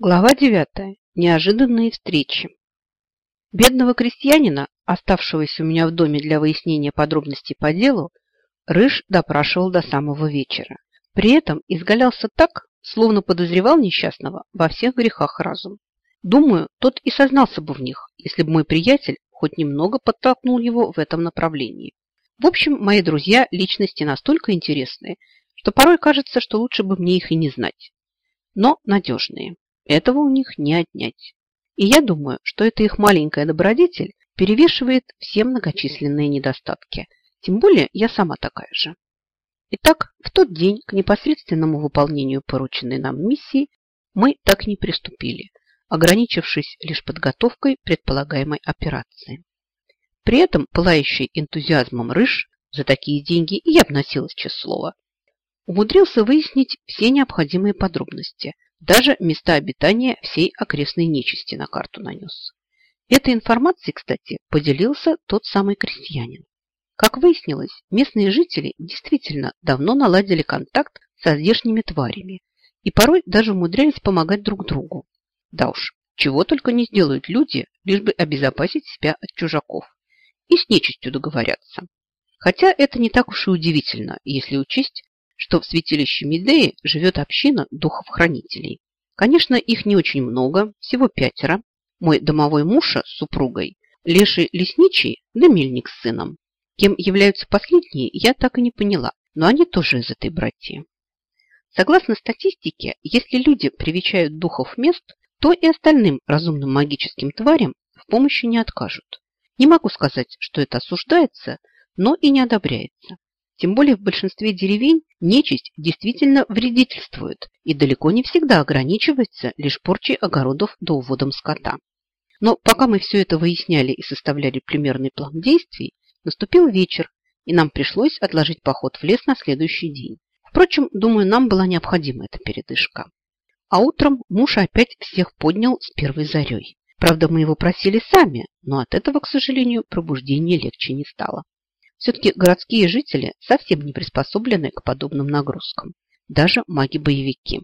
Глава 9. Неожиданные встречи. Бедного крестьянина, оставшегося у меня в доме для выяснения подробностей по делу, Рыж допрашивал до самого вечера. При этом изгалялся так, словно подозревал несчастного во всех грехах разум. Думаю, тот и сознался бы в них, если бы мой приятель хоть немного подтолкнул его в этом направлении. В общем, мои друзья – личности настолько интересные, что порой кажется, что лучше бы мне их и не знать. Но надежные. Этого у них не отнять. И я думаю, что эта их маленькая добродетель перевешивает все многочисленные недостатки. Тем более я сама такая же. Итак, в тот день к непосредственному выполнению порученной нам миссии мы так не приступили, ограничившись лишь подготовкой предполагаемой операции. При этом пылающий энтузиазмом Рыж за такие деньги, и я обносилась слово, умудрился выяснить все необходимые подробности, даже места обитания всей окрестной нечисти на карту нанес. Этой информацией, кстати, поделился тот самый крестьянин. Как выяснилось, местные жители действительно давно наладили контакт со здешними тварями и порой даже умудрялись помогать друг другу. Да уж, чего только не сделают люди, лишь бы обезопасить себя от чужаков. И с нечистью договорятся. Хотя это не так уж и удивительно, если учесть, что в святилище Медеи живет община духов-хранителей. Конечно, их не очень много, всего пятеро. Мой домовой муж с супругой, леший лесничий да мельник с сыном. Кем являются последние, я так и не поняла, но они тоже из этой братьи. Согласно статистике, если люди привечают духов мест, то и остальным разумным магическим тварям в помощи не откажут. Не могу сказать, что это осуждается, но и не одобряется. Тем более в большинстве деревень нечисть действительно вредительствует и далеко не всегда ограничивается лишь порчей огородов до уводом скота. Но пока мы все это выясняли и составляли примерный план действий, наступил вечер, и нам пришлось отложить поход в лес на следующий день. Впрочем, думаю, нам была необходима эта передышка. А утром муж опять всех поднял с первой зарей. Правда, мы его просили сами, но от этого, к сожалению, пробуждение легче не стало. Все-таки городские жители совсем не приспособлены к подобным нагрузкам. Даже маги-боевики.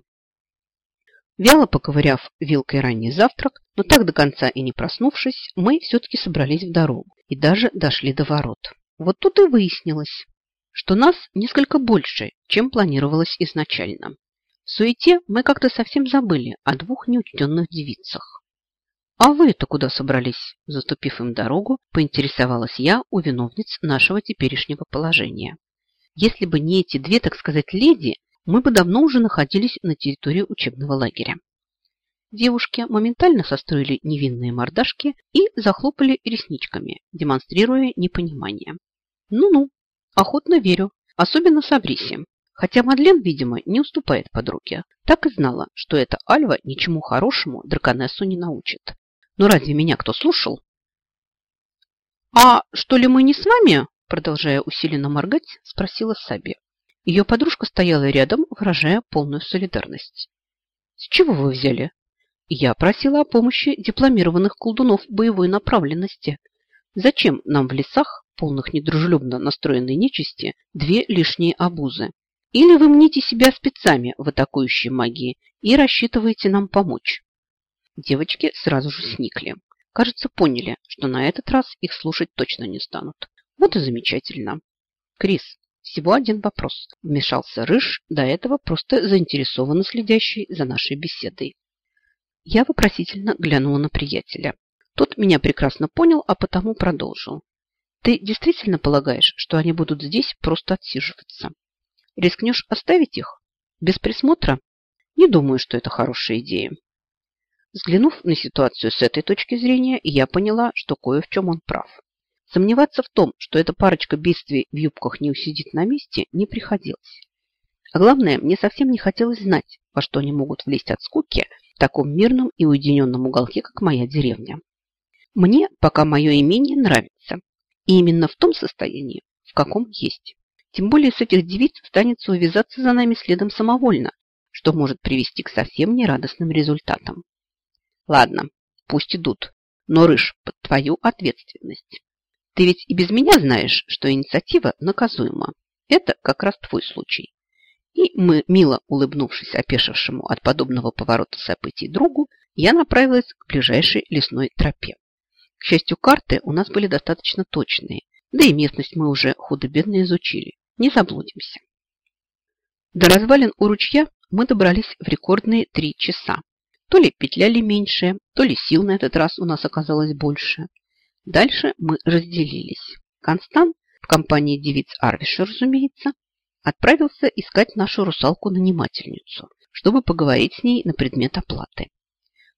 Вяло поковыряв вилкой ранний завтрак, но так до конца и не проснувшись, мы все-таки собрались в дорогу и даже дошли до ворот. Вот тут и выяснилось, что нас несколько больше, чем планировалось изначально. В суете мы как-то совсем забыли о двух неучтенных девицах. «А вы-то куда собрались?» Заступив им дорогу, поинтересовалась я у виновниц нашего теперешнего положения. Если бы не эти две, так сказать, леди, мы бы давно уже находились на территории учебного лагеря. Девушки моментально состроили невинные мордашки и захлопали ресничками, демонстрируя непонимание. Ну-ну, охотно верю, особенно Сабрисе. Хотя Мадлен, видимо, не уступает подруге. Так и знала, что эта Альва ничему хорошему драконессу не научит. Но ну, разве меня кто слушал? «А что ли мы не с вами?» Продолжая усиленно моргать, спросила Саби. Ее подружка стояла рядом, выражая полную солидарность. «С чего вы взяли?» «Я просила о помощи дипломированных колдунов боевой направленности. Зачем нам в лесах, полных недружелюбно настроенной нечисти, две лишние обузы? Или вы мните себя спецами в атакующей магии и рассчитываете нам помочь?» Девочки сразу же сникли. Кажется, поняли, что на этот раз их слушать точно не станут. Вот и замечательно. Крис, всего один вопрос. Вмешался Рыж, до этого просто заинтересованно следящий за нашей беседой. Я вопросительно глянула на приятеля. Тот меня прекрасно понял, а потому продолжил. Ты действительно полагаешь, что они будут здесь просто отсиживаться? Рискнешь оставить их? Без присмотра? Не думаю, что это хорошая идея. Взглянув на ситуацию с этой точки зрения, я поняла, что кое в чем он прав. Сомневаться в том, что эта парочка бедствий в юбках не усидит на месте, не приходилось. А главное, мне совсем не хотелось знать, во что они могут влезть от скуки в таком мирном и уединенном уголке, как моя деревня. Мне пока мое имение нравится. И именно в том состоянии, в каком есть. Тем более с этих девиц станется увязаться за нами следом самовольно, что может привести к совсем нерадостным результатам. Ладно, пусть идут, но, Рыж, под твою ответственность. Ты ведь и без меня знаешь, что инициатива наказуема. Это как раз твой случай. И мы, мило улыбнувшись опешившему от подобного поворота событий другу, я направилась к ближайшей лесной тропе. К счастью, карты у нас были достаточно точные, да и местность мы уже худо-бедно изучили. Не заблудимся. До развалин у ручья мы добрались в рекордные три часа. То ли петляли меньше, то ли сил на этот раз у нас оказалось больше. Дальше мы разделились. Констант, в компании девиц Арвиша, разумеется, отправился искать нашу русалку-нанимательницу, чтобы поговорить с ней на предмет оплаты.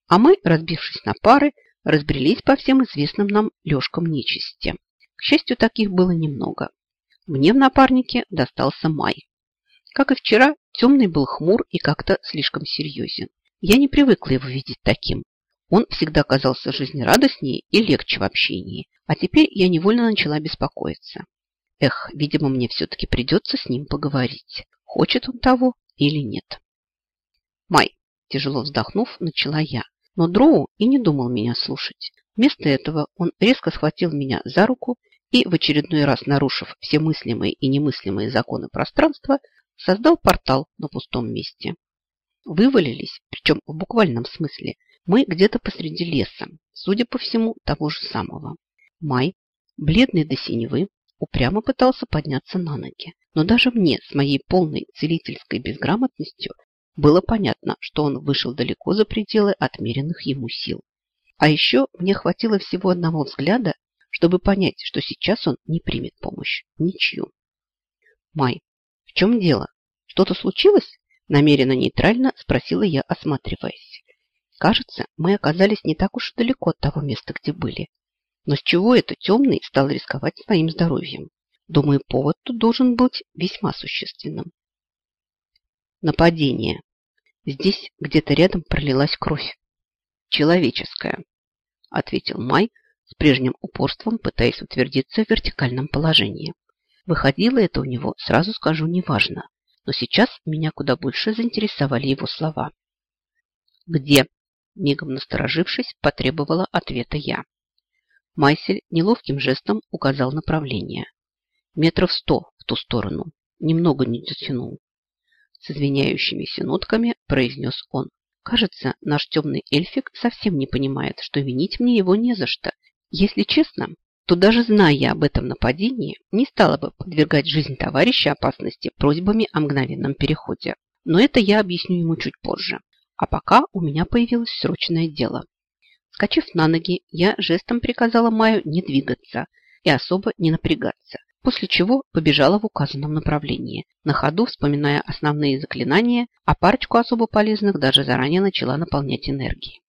А мы, разбившись на пары, разбрелись по всем известным нам лёжкам нечисти. К счастью, таких было немного. Мне в напарнике достался май. Как и вчера, темный был хмур и как-то слишком серьезен. Я не привыкла его видеть таким. Он всегда казался жизнерадостнее и легче в общении, а теперь я невольно начала беспокоиться. Эх, видимо, мне все-таки придется с ним поговорить. Хочет он того или нет. Май, тяжело вздохнув, начала я. Но Дроу и не думал меня слушать. Вместо этого он резко схватил меня за руку и, в очередной раз нарушив все мыслимые и немыслимые законы пространства, создал портал на пустом месте. Вывалились, причем в буквальном смысле, мы где-то посреди леса, судя по всему, того же самого. Май, бледный до синевы, упрямо пытался подняться на ноги. Но даже мне с моей полной целительской безграмотностью было понятно, что он вышел далеко за пределы отмеренных ему сил. А еще мне хватило всего одного взгляда, чтобы понять, что сейчас он не примет помощь. Ничью. Май, в чем дело? Что-то случилось? Намеренно нейтрально спросила я, осматриваясь. Кажется, мы оказались не так уж далеко от того места, где были. Но с чего это темный стал рисковать своим здоровьем? Думаю, повод тут должен быть весьма существенным. Нападение. Здесь где-то рядом пролилась кровь. Человеческая, ответил Май с прежним упорством, пытаясь утвердиться в вертикальном положении. Выходило это у него, сразу скажу, неважно. Но сейчас меня куда больше заинтересовали его слова. «Где?» – мигом насторожившись, потребовала ответа я. Майсель неловким жестом указал направление. Метров сто в ту сторону. Немного не дотянул. С извиняющимися нотками произнес он. Кажется, наш темный эльфик совсем не понимает, что винить мне его не за что. Если честно, то даже зная об этом нападении, не стала бы подвергать жизнь товарища опасности просьбами о мгновенном переходе. Но это я объясню ему чуть позже. А пока у меня появилось срочное дело. Скачив на ноги, я жестом приказала Маю не двигаться и особо не напрягаться, после чего побежала в указанном направлении, на ходу вспоминая основные заклинания, а парочку особо полезных даже заранее начала наполнять энергией.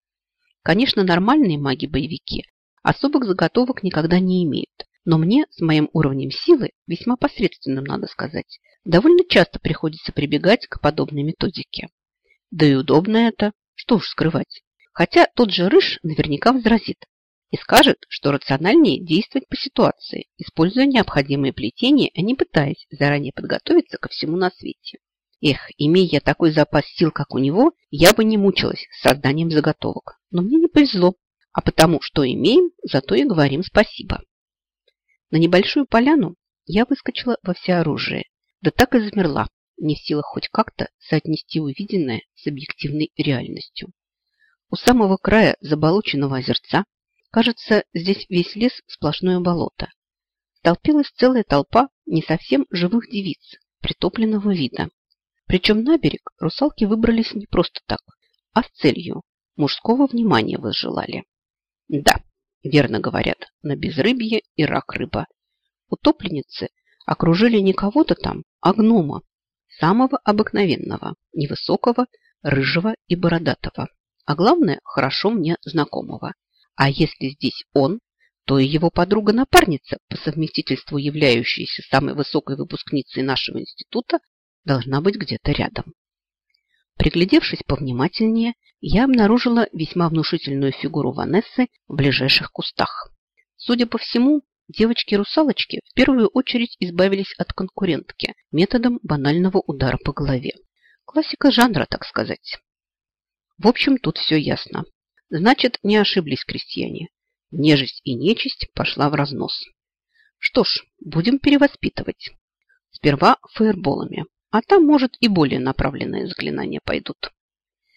Конечно, нормальные маги-боевики особых заготовок никогда не имеют, но мне с моим уровнем силы, весьма посредственным, надо сказать, довольно часто приходится прибегать к подобной методике. Да и удобно это, что уж скрывать. Хотя тот же Рыж наверняка возразит и скажет, что рациональнее действовать по ситуации, используя необходимые плетения, а не пытаясь заранее подготовиться ко всему на свете. Эх, имея я такой запас сил, как у него, я бы не мучилась с созданием заготовок. Но мне не повезло. А потому, что имеем, зато и говорим спасибо. На небольшую поляну я выскочила во всеоружие, да так и замерла, не в силах хоть как-то соотнести увиденное с объективной реальностью. У самого края заболоченного озерца, кажется, здесь весь лес сплошное болото. Столпилась целая толпа не совсем живых девиц, притопленного вида. Причем на берег русалки выбрались не просто так, а с целью мужского внимания возжелали. Да, верно говорят, на безрыбье и рак рыба. Утопленницы окружили не кого-то там, а гнома, самого обыкновенного, невысокого, рыжего и бородатого а главное, хорошо мне знакомого. А если здесь он, то и его подруга-напарница, по совместительству являющаяся самой высокой выпускницей нашего института, должна быть где-то рядом. Приглядевшись повнимательнее, я обнаружила весьма внушительную фигуру Ванессы в ближайших кустах. Судя по всему, девочки-русалочки в первую очередь избавились от конкурентки методом банального удара по голове. Классика жанра, так сказать. В общем, тут все ясно. Значит, не ошиблись крестьяне. Нежесть и нечисть пошла в разнос. Что ж, будем перевоспитывать. Сперва фаерболами, а там, может, и более направленные заклинания пойдут.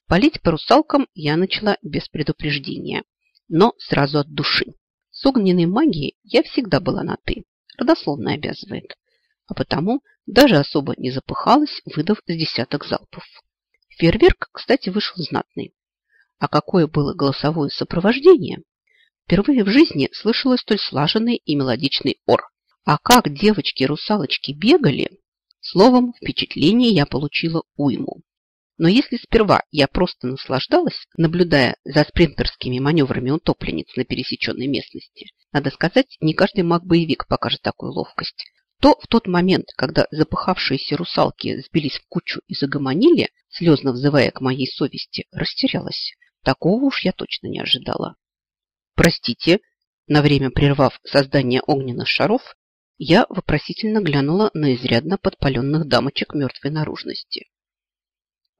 Полить по русалкам я начала без предупреждения, но сразу от души. С огненной магией я всегда была на «ты», родословно обязывает, а потому даже особо не запыхалась, выдав с десяток залпов. Фейерверк, кстати, вышел знатный. А какое было голосовое сопровождение? Впервые в жизни слышала столь слаженный и мелодичный ор. А как девочки-русалочки бегали, словом, впечатление я получила уйму. Но если сперва я просто наслаждалась, наблюдая за спринтерскими маневрами утопленниц на пересеченной местности, надо сказать, не каждый маг-боевик покажет такую ловкость, то в тот момент, когда запыхавшиеся русалки сбились в кучу и загомонили, слезно взывая к моей совести, растерялась. Такого уж я точно не ожидала. «Простите», на время прервав создание огненных шаров, я вопросительно глянула на изрядно подпаленных дамочек мертвой наружности.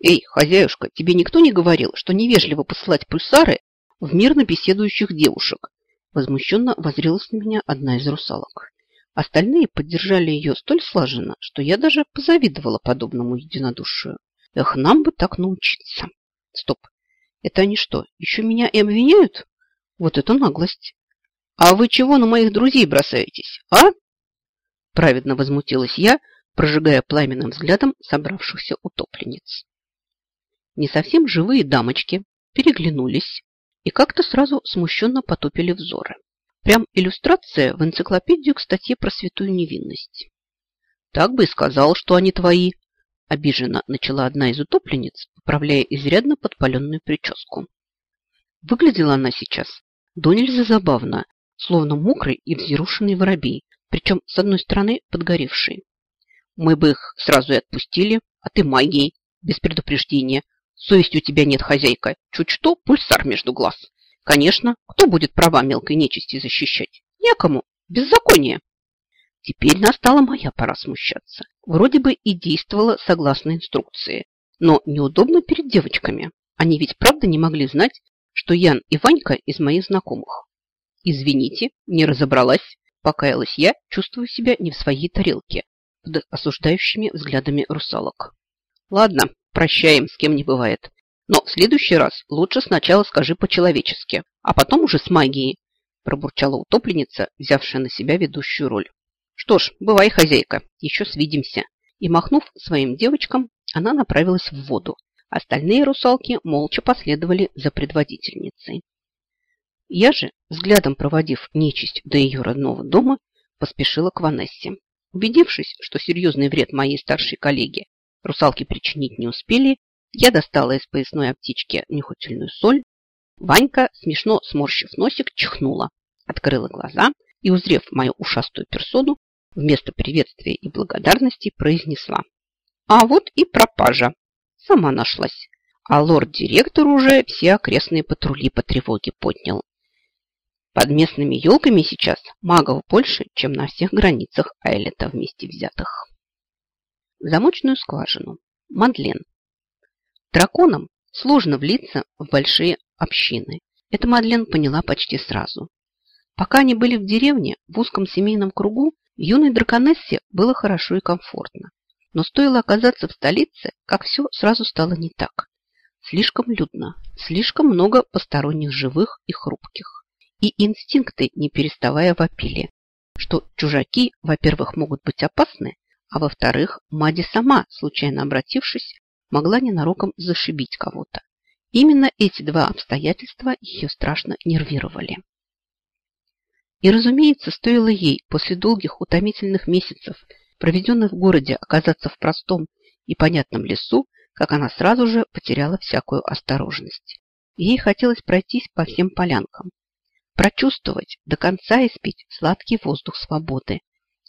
«Эй, хозяюшка, тебе никто не говорил, что невежливо посылать пульсары в мирно беседующих девушек?» Возмущенно возрилась на меня одна из русалок. Остальные поддержали ее столь слаженно, что я даже позавидовала подобному единодушию. Эх, нам бы так научиться. Стоп, это они что, еще меня и обвиняют? Вот это наглость. А вы чего на моих друзей бросаетесь, а? Праведно возмутилась я, прожигая пламенным взглядом собравшихся утопленниц. Не совсем живые дамочки переглянулись и как-то сразу смущенно потупили взоры. Прям иллюстрация в энциклопедию к статье про святую невинность. Так бы и сказал, что они твои. Обиженно начала одна из утопленниц, поправляя изрядно подпаленную прическу. Выглядела она сейчас до нельзя забавно, словно мокрый и взъерушенный воробей, причем с одной стороны подгоревший. Мы бы их сразу и отпустили, а ты магией, без предупреждения. Совести у тебя нет, хозяйка. Чуть что, пульсар между глаз. Конечно, кто будет права мелкой нечисти защищать? Некому. Беззаконие. Теперь настала моя пора смущаться. Вроде бы и действовала согласно инструкции. Но неудобно перед девочками. Они ведь правда не могли знать, что Ян и Ванька из моих знакомых. Извините, не разобралась. Покаялась я, чувствую себя не в своей тарелке, под осуждающими взглядами русалок. Ладно, прощаем, с кем не бывает. Но в следующий раз лучше сначала скажи по-человечески, а потом уже с магией, пробурчала утопленница, взявшая на себя ведущую роль. Что ж, бывай, хозяйка, еще свидимся. И, махнув своим девочкам, она направилась в воду. Остальные русалки молча последовали за предводительницей. Я же, взглядом проводив нечисть до ее родного дома, поспешила к Ванессе. Убедившись, что серьезный вред моей старшей коллеге русалки причинить не успели, я достала из поясной аптечки нюхательную соль. Ванька, смешно сморщив носик, чихнула, открыла глаза и, узрев мою ушастую персону, вместо приветствия и благодарности произнесла. А вот и пропажа. Сама нашлась. А лорд-директор уже все окрестные патрули по тревоге поднял. Под местными елками сейчас магов больше, чем на всех границах Айлета вместе взятых. Замочную скважину. Мадлен. Драконам сложно влиться в большие общины. Это Мадлен поняла почти сразу. Пока они были в деревне, в узком семейном кругу, юной драконессе было хорошо и комфортно. Но стоило оказаться в столице, как все сразу стало не так. Слишком людно, слишком много посторонних живых и хрупких. И инстинкты, не переставая, вопили, что чужаки, во-первых, могут быть опасны, а во-вторых, Мади сама, случайно обратившись, могла ненароком зашибить кого-то. Именно эти два обстоятельства ее страшно нервировали. И, разумеется, стоило ей после долгих утомительных месяцев, проведенных в городе, оказаться в простом и понятном лесу, как она сразу же потеряла всякую осторожность. Ей хотелось пройтись по всем полянкам, прочувствовать, до конца испить сладкий воздух свободы.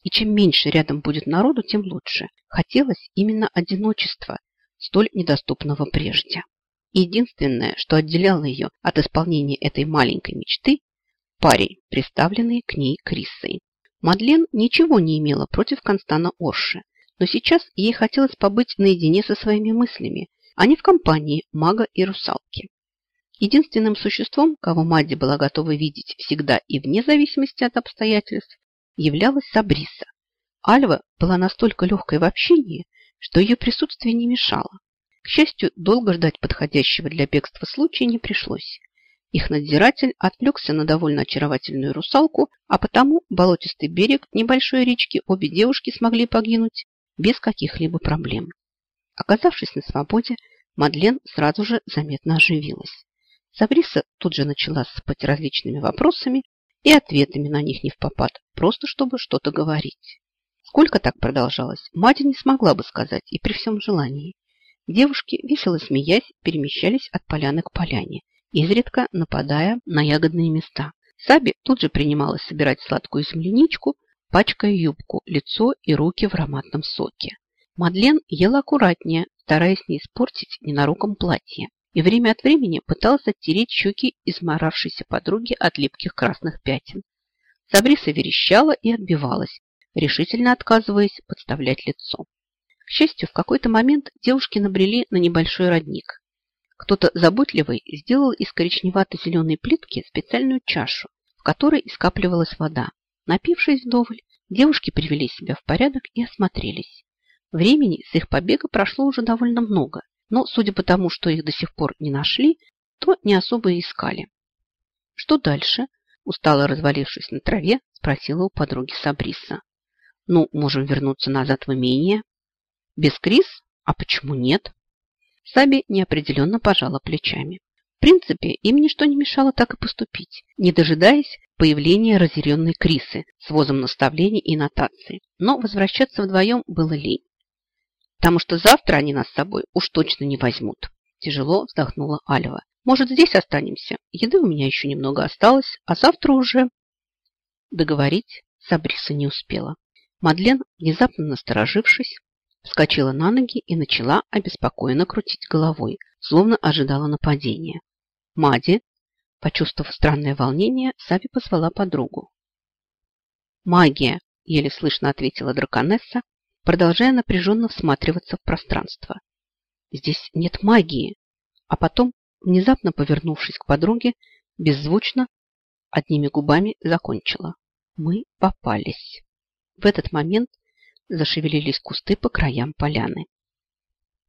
И чем меньше рядом будет народу, тем лучше. Хотелось именно одиночества, столь недоступного прежде. Единственное, что отделяло ее от исполнения этой маленькой мечты – парень, представленный к ней Криссой. Мадлен ничего не имела против Констана Орши, но сейчас ей хотелось побыть наедине со своими мыслями, а не в компании мага и русалки. Единственным существом, кого Мадди была готова видеть всегда и вне зависимости от обстоятельств, являлась Сабриса. Альва была настолько легкой в общении, что ее присутствие не мешало. К счастью, долго ждать подходящего для бегства случая не пришлось. Их надзиратель отвлекся на довольно очаровательную русалку, а потому болотистый берег небольшой речки обе девушки смогли погинуть без каких-либо проблем. Оказавшись на свободе, Мадлен сразу же заметно оживилась. Сабриса тут же начала сыпать различными вопросами и ответами на них не в попад, просто чтобы что-то говорить. Сколько так продолжалось, мать не смогла бы сказать и при всем желании. Девушки, весело смеясь, перемещались от поляны к поляне, изредка нападая на ягодные места. Саби тут же принималась собирать сладкую земляничку, пачкая юбку, лицо и руки в ароматном соке. Мадлен ела аккуратнее, стараясь не испортить ненароком платье, и время от времени пыталась оттереть щеки изморавшейся подруги от липких красных пятен. Сабриса верещала и отбивалась, решительно отказываясь подставлять лицо. К счастью, в какой-то момент девушки набрели на небольшой родник. Кто-то заботливый сделал из коричневато-зеленой плитки специальную чашу, в которой скапливалась вода. Напившись вдоволь, девушки привели себя в порядок и осмотрелись. Времени с их побега прошло уже довольно много, но, судя по тому, что их до сих пор не нашли, то не особо и искали. Что дальше? Устало развалившись на траве, спросила у подруги Сабриса. Ну, можем вернуться назад в имение. Без Крис? А почему нет? Саби неопределенно пожала плечами. В принципе, им ничто не мешало так и поступить, не дожидаясь появления разъяренной Крисы с возом наставлений и нотаций. Но возвращаться вдвоем было лень. Потому что завтра они нас с собой уж точно не возьмут. Тяжело вздохнула Альва. Может, здесь останемся? Еды у меня еще немного осталось, а завтра уже... Договорить Сабриса не успела. Мадлен, внезапно насторожившись, вскочила на ноги и начала обеспокоенно крутить головой, словно ожидала нападения. Мади, почувствовав странное волнение, Саби позвала подругу. «Магия!» – еле слышно ответила драконесса, продолжая напряженно всматриваться в пространство. Здесь нет магии. А потом, внезапно повернувшись к подруге, беззвучно, одними губами закончила. Мы попались. В этот момент зашевелились кусты по краям поляны.